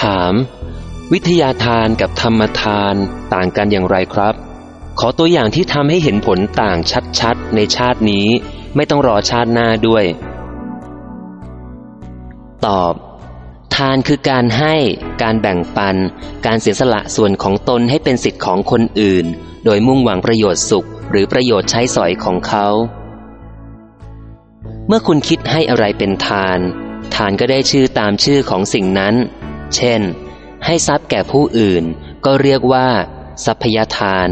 ถาม วิทยาทานกับธรรมทานต่างกันอย่างไรครับ ขอตัวอย่างที่ทำให้เห็นผลต่างชัดๆ ในชาตินี้ ไม่ต้องรอชาติหน้าด้วย ตอบ ทานคือการให้ การแบ่งปัน การเสียสละส่วนของตนให้เป็นสิทธิ์ของคนอื่น โดยมุ่งหวังประโยชน์สุข หรือประโยชน์ใช้สอยของเขา เมื่อคุณคิดให้อะไรเป็นทานทานก็ได้ชื่อตามชื่อของสิ่งนั้น เช่น ให้ทรัพย์แก่ผู้อื่น ก็เรียกว่า ทรัพยทาน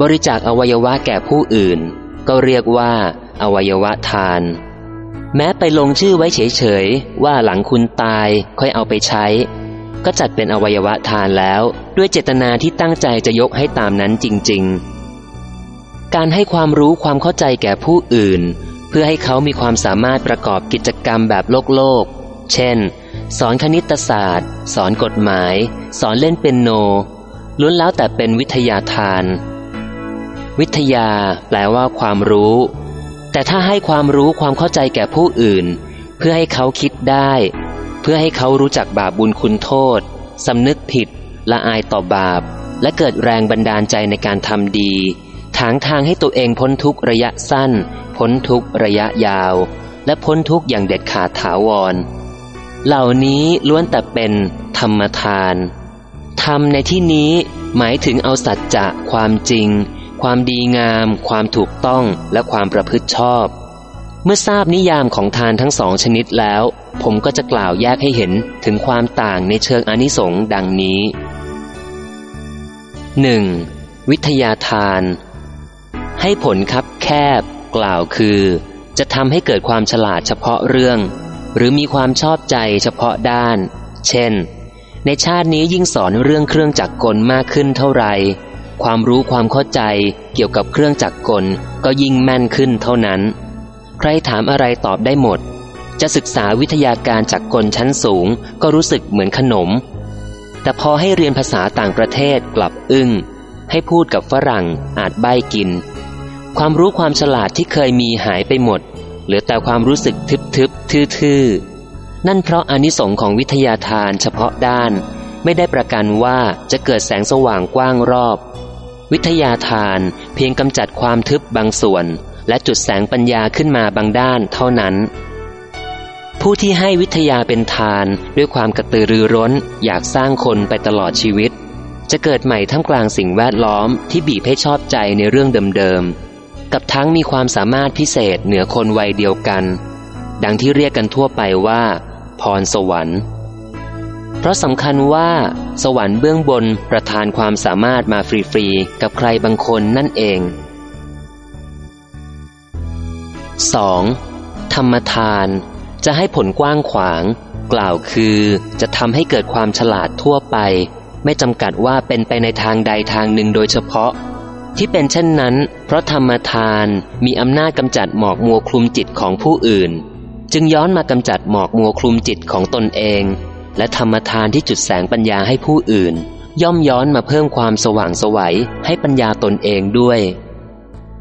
บริจาคอวัยวะแก่ผู้อื่น ก็เรียกว่า อวัยวะทาน แม้ไปลงชื่อไว้เฉยๆ ว่าหลังคุณตายค่อยเอาไปใช้ ก็จัดเป็นอวัยวะทานแล้ว ด้วยเจตนาที่ตั้งใจจะยกให้ตามนั้นจริง ๆ การให้ความรู้ความเข้าใจแก่ผู้อื่น เพื่อให้เขามีความสามารถประกอบกิจกรรมแบบโลกโลก เช่น สอนคณิตศาสตร์ สอนกฎหมาย สอนเล่นเป็นโน ล้วนแล้วแต่เป็นวิทยาทาน วิทยาแปลว่าความรู้ แต่ถ้าให้ความรู้ความเข้าใจแก่ผู้อื่น เพื่อให้เขาคิดได้ เพื่อให้เขารู้จักบาปบุญคุณโทษสำนึกผิด ละอายต่อบาป และเกิดแรงบันดาลใจในการทำดี ถางทางให้ตัวเองพ้นทุกระยะสั้น พ้นทุกระยะยาว และพ้นทุกอย่างเด็ดขาดถาวร เหล่านี้ล้วนแต่เป็นธรรมทาน ธรรมในที่นี้หมายถึงเอาสัจจะความจริง ความดีงาม ความถูกต้องและความประพฤติชอบ เมื่อทราบนิยามของทานทั้งสองชนิดแล้ว ผมก็จะกล่าวแยกให้เห็นถึงความต่างในเชิงอนิสงส์ดังนี้ 1. วิทยาทาน ให้ผลครับแคบ กล่าวคือ จะทำให้เกิดความฉลาดเฉพาะเรื่อง หรือมีความชอบใจเฉพาะด้าน เช่น ในชาตินี้ยิ่งสอนเรื่องเครื่องจักรกลมากขึ้นเท่าไหร่ความรู้ความเข้าใจเกี่ยวกับเครื่องจักรกลก็ยิ่งแม่นขึ้นเท่านั้น ใครถามอะไรตอบได้หมด จะศึกษาวิทยาการจักรกลชั้นสูงก็รู้สึกเหมือนขนม แต่พอให้เรียนภาษาต่างประเทศกลับอึ้ง ให้พูดกับฝรั่งอาจใบ้กิน ความรู้ความฉลาดที่เคยมีหายไปหมด เหลือแต่ความรู้สึกทึบๆ ทื่อๆ นั่นเพราะอานิสงค์ของวิทยาทานเฉพาะด้าน ไม่ได้ประกันว่าจะเกิดแสงสว่างกว้างรอบ วิทยาทานเพียงกำจัดความทึบบางส่วน และจุดแสงปัญญาขึ้นมาบางด้านเท่านั้น ผู้ที่ให้วิทยาเป็นทานด้วยความกระตือรือร้น อยากสร้างคนไปตลอดชีวิต จะเกิดใหม่ท่ามกลางสิ่งแวดล้อมที่บีบให้ชอบใจในเรื่องเดิมๆ กับทั้งมีความสามารถพิเศษเหนือคนวัยเดียวกัน ดังที่เรียกกันทั่วไปว่า พรสวรรค์ เพราะสำคัญว่า สวรรค์เบื้องบนประทานความสามารถมาฟรีๆ กับใครบางคนนั่นเอง 2. ธรรมทานจะให้ผลกว้างขวาง กล่าวคือจะทำให้เกิดความฉลาดทั่วไป ไม่จำกัดว่าเป็นไปในทางใดทางหนึ่งโดยเฉพาะ ที่เป็นเช่นนั้น เพราะธรรมทานมีอำนาจกำจัดหมอกมัวคลุมจิตของผู้อื่น จึงย้อนมากำจัดหมอกมัวคลุมจิตของตนเอง และธรรมทานที่จุดแสงปัญญาให้ผู้อื่น ย่อมย้อนมาเพิ่มความสว่างสวัยให้ปัญญาตนเองด้วย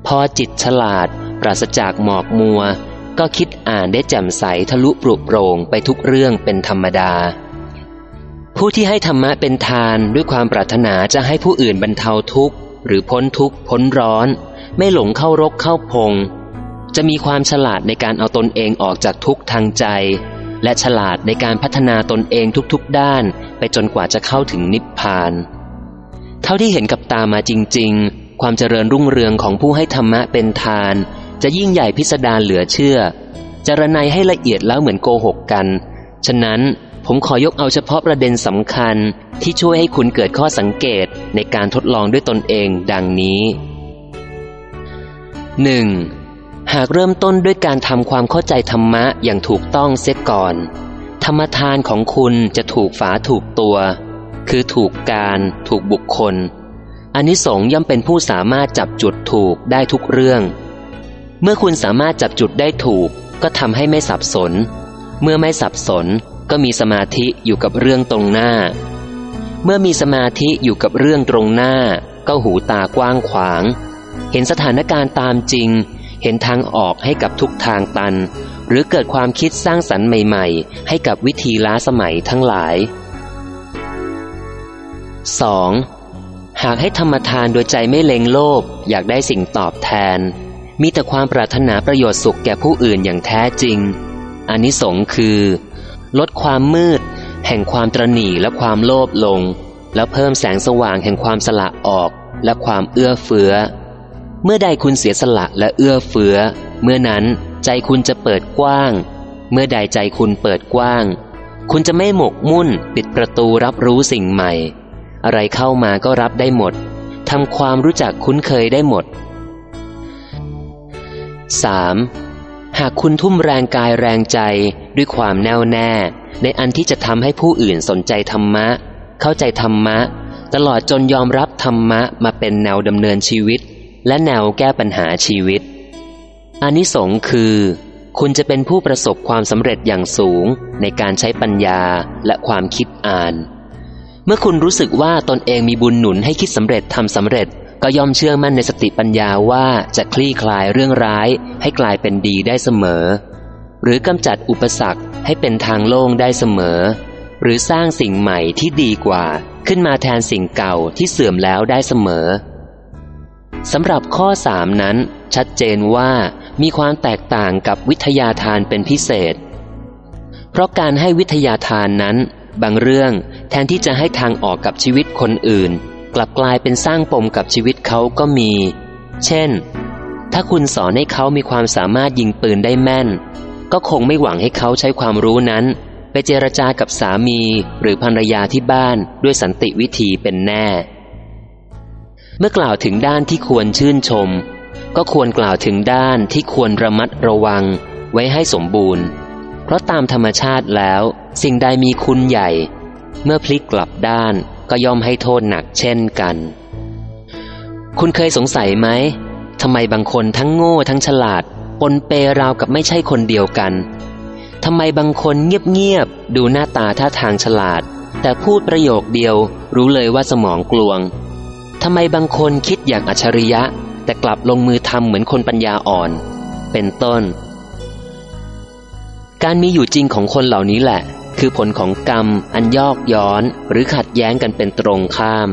พอจิตฉลาด ปราศจากหมอกมัว ก็คิดอ่านได้แจ่มใสทะลุปรุโปร่งไปทุกเรื่องเป็นธรรมดาผู้ที่ให้ธรรมะเป็นทานด้วยความปรารถนาจะให้ผู้อื่นบรรเทาทุกข์ หรือพ้นทุกข์พ้นร้อน ไม่หลงเข้ารกเข้าพง จะมีความฉลาดในการเอาตนเองออกจากทุกข์ทางใจ และฉลาดในการพัฒนาตนเองทุกๆด้าน ไปจนกว่าจะเข้าถึงนิพพาน เท่าที่เห็นกับตามาจริง ๆ ความเจริญรุ่งเรืองของผู้ให้ธรรมะเป็นทาน จะยิ่งใหญ่พิสดารเหลือเชื่อจรนัยให้ละเอียดแล้วเหมือนโกหกกัน ฉะนั้น ผมขอยกเอาเฉพาะประเด็นสำคัญที่ช่วยให้คุณเกิดข้อสังเกตในการทดลองด้วยตนเองดังนี้ 1. หากเริ่มต้นด้วยการทำความเข้าใจธรรมะอย่างถูกต้องเสียก่อน ธรรมทานของคุณจะถูกฝาถูกตัว คือถูกการถูกบุคคลอานิสงส์ย่อมเป็นผู้สามารถจับจุดถูกได้ทุกเรื่อง เมื่อคุณสามารถจับจุดได้ถูก ก็ทำให้ไม่สับสน เมื่อไม่สับสน ก็มีสมาธิอยู่กับเรื่องตรงหน้า เมื่อมีสมาธิอยู่กับเรื่องตรงหน้า ก็หูตากว้างขวาง เห็นสถานการณ์ตามจริง เห็นทางออกให้กับทุกทางตัน หรือเกิดความคิดสร้างสรรค์ใหม่ ๆ ให้กับวิธีล้าสมัยทั้งหลาย 2. หากให้ธรรมทานโดยใจไม่เล็งโลภอยากได้สิ่งตอบแทน มีแต่ความปรารถนาประโยชน์สุขแก่ผู้อื่นอย่างแท้จริง อันนี้สงคือ ลดความมืด แห่งความตรณีและความโลภลง แล้วเพิ่มแสงสว่างแห่งความสละออกและความเอื้อเฟื้อ เมื่อใดคุณเสียสละและเอื้อเฟื้อ เมื่อนั้นใจคุณจะเปิดกว้าง เมื่อใดใจคุณเปิดกว้าง คุณจะไม่หมกมุ่นปิดประตูรับรู้สิ่งใหม่ อะไรเข้ามาก็รับได้หมดทำความรู้จักคุ้นเคยได้หมด 3. หากคุณทุ่มแรงกายแรงใจด้วยความแน่วแน่ ในอันที่จะทำให้ผู้อื่นสนใจธรรมะ เข้าใจธรรมะ ตลอดจนยอมรับธรรมะมาเป็นแนวดำเนินชีวิต และแนวแก้ปัญหาชีวิตอานิสงส์คือ คุณจะเป็นผู้ประสบความสำเร็จอย่างสูงในการใช้ปัญญาและความคิดอ่าน เมื่อคุณรู้สึกว่าตนเองมีบุญหนุนให้คิดสำเร็จทำสำเร็จ ก็ย่อมเชื่อมั่นในสติปัญญาว่าจะคลี่คลายเรื่องร้ายให้กลายเป็นดีได้เสมอ หรือกำจัดอุปสรรคให้เป็นทางโล่งได้เสมอ หรือสร้างสิ่งใหม่ที่ดีกว่า ขึ้นมาแทนสิ่งเก่าที่เสื่อมแล้วได้เสมอสำหรับข้อสามนั้น ชัดเจนว่ามีความแตกต่างกับวิทยาทานเป็นพิเศษ เพราะการให้วิทยาทานนั้น บางเรื่องแทนที่จะให้ทางออกกับชีวิตคนอื่น กลับกลายเป็นสร้างปมกับชีวิตเขาก็มี เช่น ถ้าคุณสอนให้เขามีความสามารถยิงปืนได้แม่น ก็คงไม่หวังให้เขาใช้ความรู้นั้น ไปเจรจากับสามีหรือภรรยาที่บ้านด้วยสันติวิธีเป็นแน่ เมื่อกล่าวถึงด้านที่ควรชื่นชม ก็ควรกล่าวถึงด้านที่ควรระมัดระวังไว้ให้สมบูรณ์ เพราะตามธรรมชาติแล้ว สิ่งใดมีคุณใหญ่ เมื่อพลิกกลับด้าน ก็ย่อมให้โทษหนักเช่นกัน คุณเคยสงสัยไหมทำไมบางคนทั้งโง่ทั้งฉลาดปนเปราวกับไม่ใช่คนเดียวกันทำไมบางคนเงียบๆดูหน้าตาท่าทางฉลาด แต่พูดประโยคเดียวรู้เลยว่าสมองกลวงทำไมบางคนคิดอย่างอัจฉริยะ แต่กลับลงมือทำเหมือนคนปัญญาอ่อน เป็นต้น การมีอยู่จริงของคนเหล่านี้แหละ คือผลของกรรมอันยอกย้อนหรือขัดแย้งกันเป็นตรงข้าม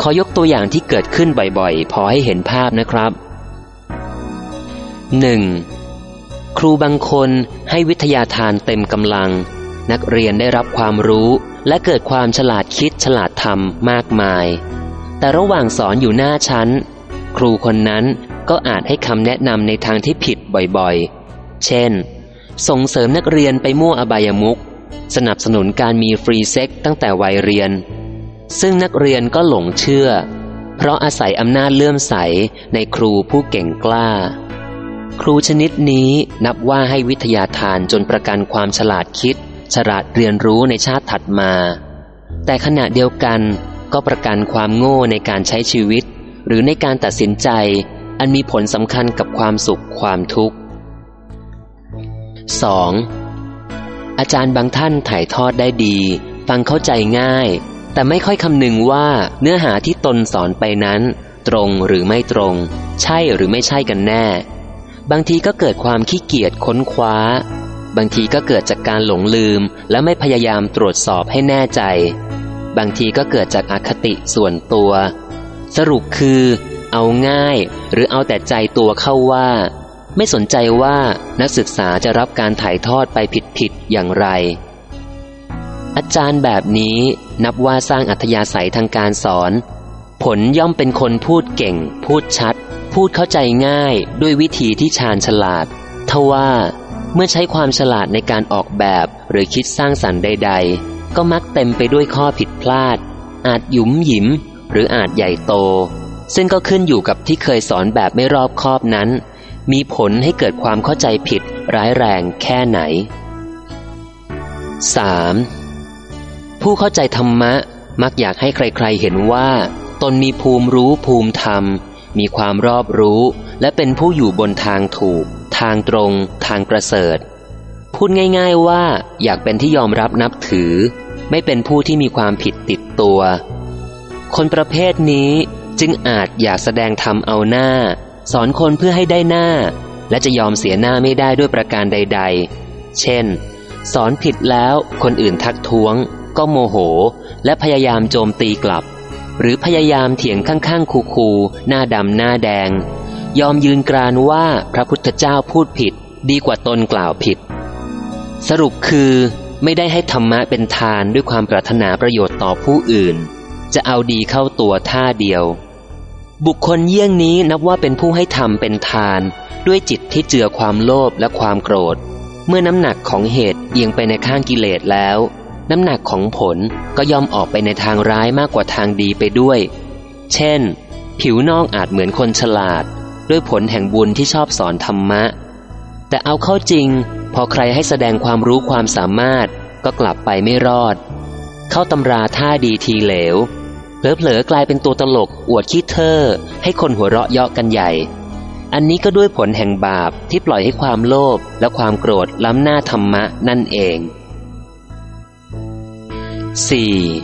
ขอยกตัวอย่างที่เกิดขึ้นบ่อยๆ พอให้เห็นภาพนะครับ 1. ครูบางคนให้วิทยาทานเต็มกำลัง นักเรียนได้รับความรู้และเกิดความฉลาดคิดฉลาดทำมากมาย แต่ระหว่างสอนอยู่หน้าชั้น ครูคนนั้นก็อาจให้คำแนะนำในทางที่ผิดบ่อยๆ เช่น ส่งเสริมนักเรียนไปมั่วอบายมุก สนับสนุนการมีฟรีเซ็กตั้งแต่วัยเรียน ซึ่งนักเรียนก็หลงเชื่อ เพราะอาศัยอำนาจเลื่อมใสในครูผู้เก่งกล้า ครูชนิดนี้นับว่าให้วิทยาทานจนประกันความฉลาดคิด ฉลาดเรียนรู้ในชาติถัดมา แต่ขณะเดียวกันก็ประกันความโง่ในการใช้ชีวิต หรือในการตัดสินใจอันมีผลสำคัญกับความสุขความทุกข์ 2. อาจารย์บางท่านถ่ายทอดได้ดี ฟังเข้าใจง่าย แต่ไม่ค่อยคำนึงว่าเนื้อหาที่ตนสอนไปนั้น ตรงหรือไม่ตรง ใช่หรือไม่ใช่กันแน่ บางทีก็เกิดความขี้เกียจค้นคว้า บางทีก็เกิดจากการหลงลืม และไม่พยายามตรวจสอบให้แน่ใจ บางทีก็เกิดจากอคติส่วนตัว สรุปคือ เอาง่าย หรือเอาแต่ใจตัวเข้าว่า ไม่สนใจว่านักศึกษาจะรับการถ่ายทอดไปผิดๆอย่างไร อาจารย์แบบนี้นับว่าสร้างอัธยาศัยทางการสอน ผลย่อมเป็นคนพูดเก่ง พูดชัด พูดเข้าใจง่ายด้วยวิธีที่ชาญฉลาดทว่าเมื่อใช้ความฉลาดในการออกแบบหรือคิดสร้างสรรค์ใด ๆ ก็มักเต็มไปด้วยข้อผิดพลาด อาจหยุมหยิม หรืออาจใหญ่โต ซึ่งก็ขึ้นอยู่กับที่เคยสอนแบบไม่รอบคอบนั้น มีผลให้เกิดความเข้าใจผิดร้ายแรงแค่ไหน 3. ผู้เข้าใจธรรมะมักอยากให้ใครๆเห็นว่า ตนมีภูมิรู้ภูมิธรรม มีความรอบรู้ และเป็นผู้อยู่บนทางถูก ทางตรง ทางประเสริฐ พูดง่ายๆว่าอยากเป็นที่ยอมรับนับถือ ไม่เป็นผู้ที่มีความผิดติดตัว คนประเภทนี้จึงอาจอยากแสดงธรรมเอาหน้า สอนคนเพื่อให้ได้หน้า และจะยอมเสียหน้าไม่ได้ด้วยประการใด ๆ เช่น สอนผิดแล้วคนอื่นทักท้วง ก็โมโห และพยายามโจมตีกลับ หรือพยายามเถียงข้างๆ คูๆหน้าดำหน้าแดง ยอมยืนกรานว่าพระพุทธเจ้าพูดผิด ดีกว่าตนกล่าวผิด สรุปคือไม่ได้ให้ธรรมะเป็นทานด้วยความปรารถนาประโยชน์ต่อผู้อื่น จะเอาดีเข้าตัวท่าเดียว บุคคลเยี่ยงนี้นับว่าเป็นผู้ให้ธรรมเป็นทาน ด้วยจิตที่เจือความโลภและความโกรธ เมื่อน้ำหนักของเหตุเอียงไปในข้างกิเลสแล้ว น้ำหนักของผลก็ย่อมออกไปในทางร้ายมากกว่าทางดีไปด้วย เช่น ผิวนอกอาจเหมือนคนฉลาด ด้วยผลแห่งบุญที่ชอบสอนธรรมะ แต่เอาเข้าจริง พอใครให้แสดงความรู้ความสามารถก็กลับไปไม่รอด เข้าตำราท่าดีทีเหลว เผลอๆกลายเป็นตัวตลกอวดขี้เทอให้คนหัวเราะเยาะกันใหญ่ อันนี้ก็ด้วยผลแห่งบาปที่ปล่อยให้ความโลภและความโกรธล้ำหน้าธรรมะนั่นเอง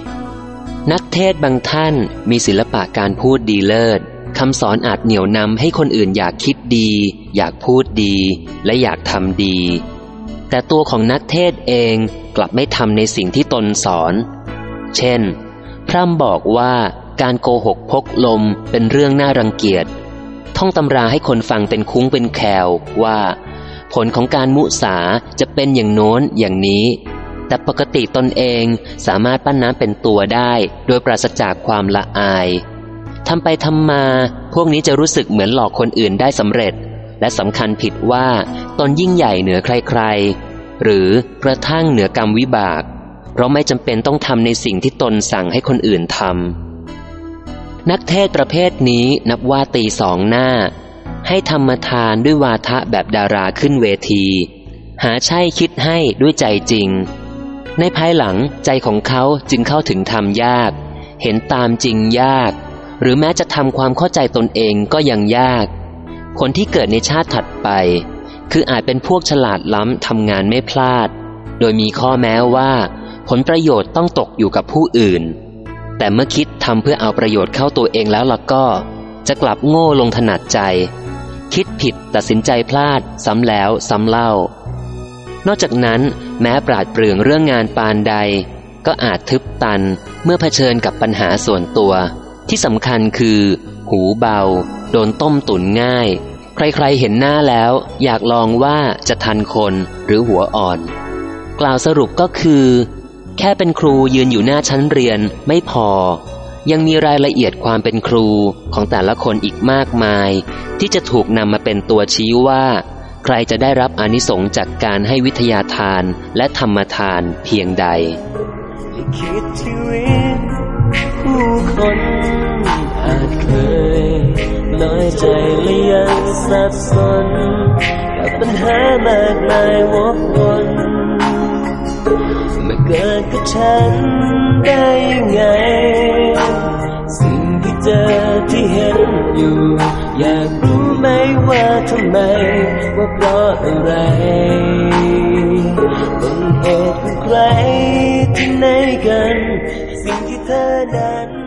4. นักเทศบางท่านมีศิลปะการพูดดีเลิศคำสอนอาจเหนี่ยวนำให้คนอื่นอยากคิดดี อยากพูดดี และอยากทำดี แต่ตัวของนักเทศเองกลับไม่ทำในสิ่งที่ตนสอน เช่น พร่ำบอกว่าการโกหกพกลมเป็นเรื่องน่ารังเกียจ ท่องตำราให้คนฟังเป็นคุ้งเป็นแควว่า ผลของการมุสาจะเป็นอย่างโน้นอย่างนี้ แต่ปกติตนเองสามารถปั้นน้ำเป็นตัวได้ โดยปราศจากความละอายทำไปทำมา พวกนี้จะรู้สึกเหมือนหลอกคนอื่นได้สำเร็จ และสำคัญผิดว่าตนยิ่งใหญ่เหนือใครๆ หรือกระทั่งเหนือกรรมวิบาก เพราะไม่จำเป็นต้องทำในสิ่งที่ตนสั่งให้คนอื่นทำนักเทศประเภทนี้นับว่าตีสองหน้า ให้ธรรมทานด้วยวาทะแบบดาราขึ้นเวที หาใช่คิดให้ด้วยใจจริง ในภายหลังใจของเขาจึงเข้าถึงธรรมยาก เห็นตามจริงยาก หรือแม้จะทำความเข้าใจตนเองก็ยังยาก คนที่เกิดในชาติถัดไป คืออาจเป็นพวกฉลาดล้ำทำงานไม่พลาด โดยมีข้อแม้ว่า ผลประโยชน์ต้องตกอยู่กับผู้อื่น แต่เมื่อคิดทำเพื่อเอาประโยชน์เข้าตัวเองแล้วล่ะก็ จะกลับโง่ลงถนัดใจ คิดผิดตัดสินใจพลาด ซ้ำแล้วซ้ำเล่า นอกจากนั้นแม้ปราดเปรื่องเรื่องงานปานใด ก็อาจทึบตันเมื่อเผชิญกับปัญหาส่วนตัว ที่สำคัญคือ หูเบา โดนต้มตุ๋นง่าย ใครๆเห็นหน้าแล้ว อยากลองว่าจะทันคนหรือหัวอ่อน กล่าวสรุปก็คือ แค่เป็นครูยืนอยู่หน้าชั้นเรียนไม่พอ ยังมีรายละเอียดความเป็นครูของแต่ละคนอีกมากมาย ที่จะถูกนำมาเป็นตัวชี้ว่า ใครจะได้รับอนิสงส์จากการให้วิทยาทานและธรรมทานเพียงใดคิดชีวิตผู้คนอาจเคยน้อยใจและยังสับสนกับปัญหามากมายวกวน มาเกิดกับฉันได้ยังไง สิ่งที่เจอที่เห็นอยู่ อยากรู้ไหมว่าทำไม ว่าเพราะอะไรต้นเหตุของใครที่ไหนกัน สิ่งที่เธอนั้น